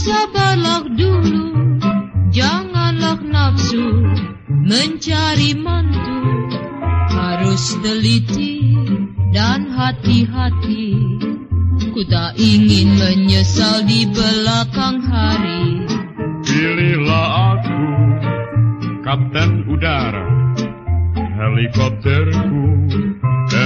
Sabarlah dulu, janganlah nafsu mencari mantu. Harus teliti dan hati-hati. Ku tak ingin menyesal di belakang hari. Pilihlah aku, kapten udara, helikopterku,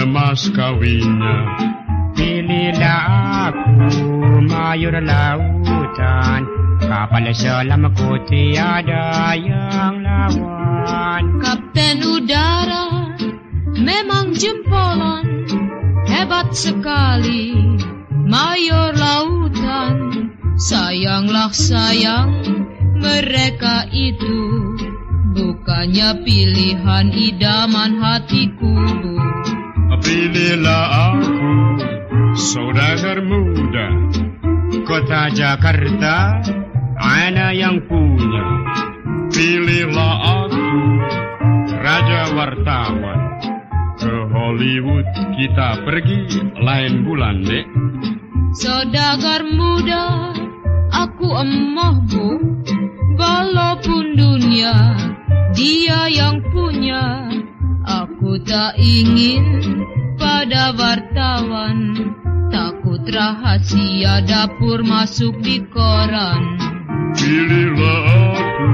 emas kawinnya. Pilihlah aku, Mayor Lautan, kapal selamku tiada yang lawan. Kapten udara memang jempolan hebat sekali mayor lautan sayanglah sayang mereka itu bukannya pilihan idaman hatiku Pilihlah aku, saudagar muda, Kota Jakarta, ana yang punya. pilihlah aku, raja wartawan. Ke Hollywood kita pergi lain bulan, dek. Saudagar muda, aku emoh bu, walaupun dunia dia yang punya. Aku tak ingin pada wartawan, takut rahasia dapur masuk di koran. Pilihlah aku,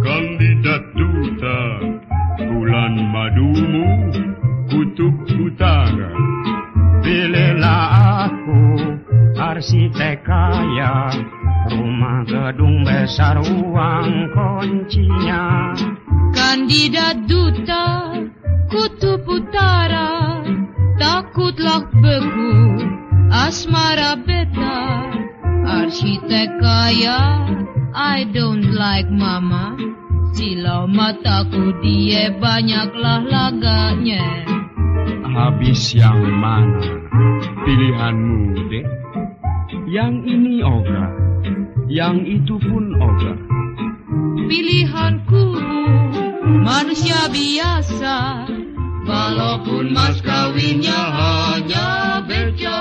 kandidat duta, bulan madumu, kutub utara. Pilihlah aku, arsitek kaya, rumah gedung besar uang kuncinya. Kandidat duta kutub utara Takutlah beku asmara beta Arsitek kaya I don't like mama Silau mataku dia banyaklah laganya Habis yang mana pilihanmu, dek? Yang ini ogah, yang itu pun ogah. Pilihanku manusia biasa Walaupun mas kawinnya hanya beca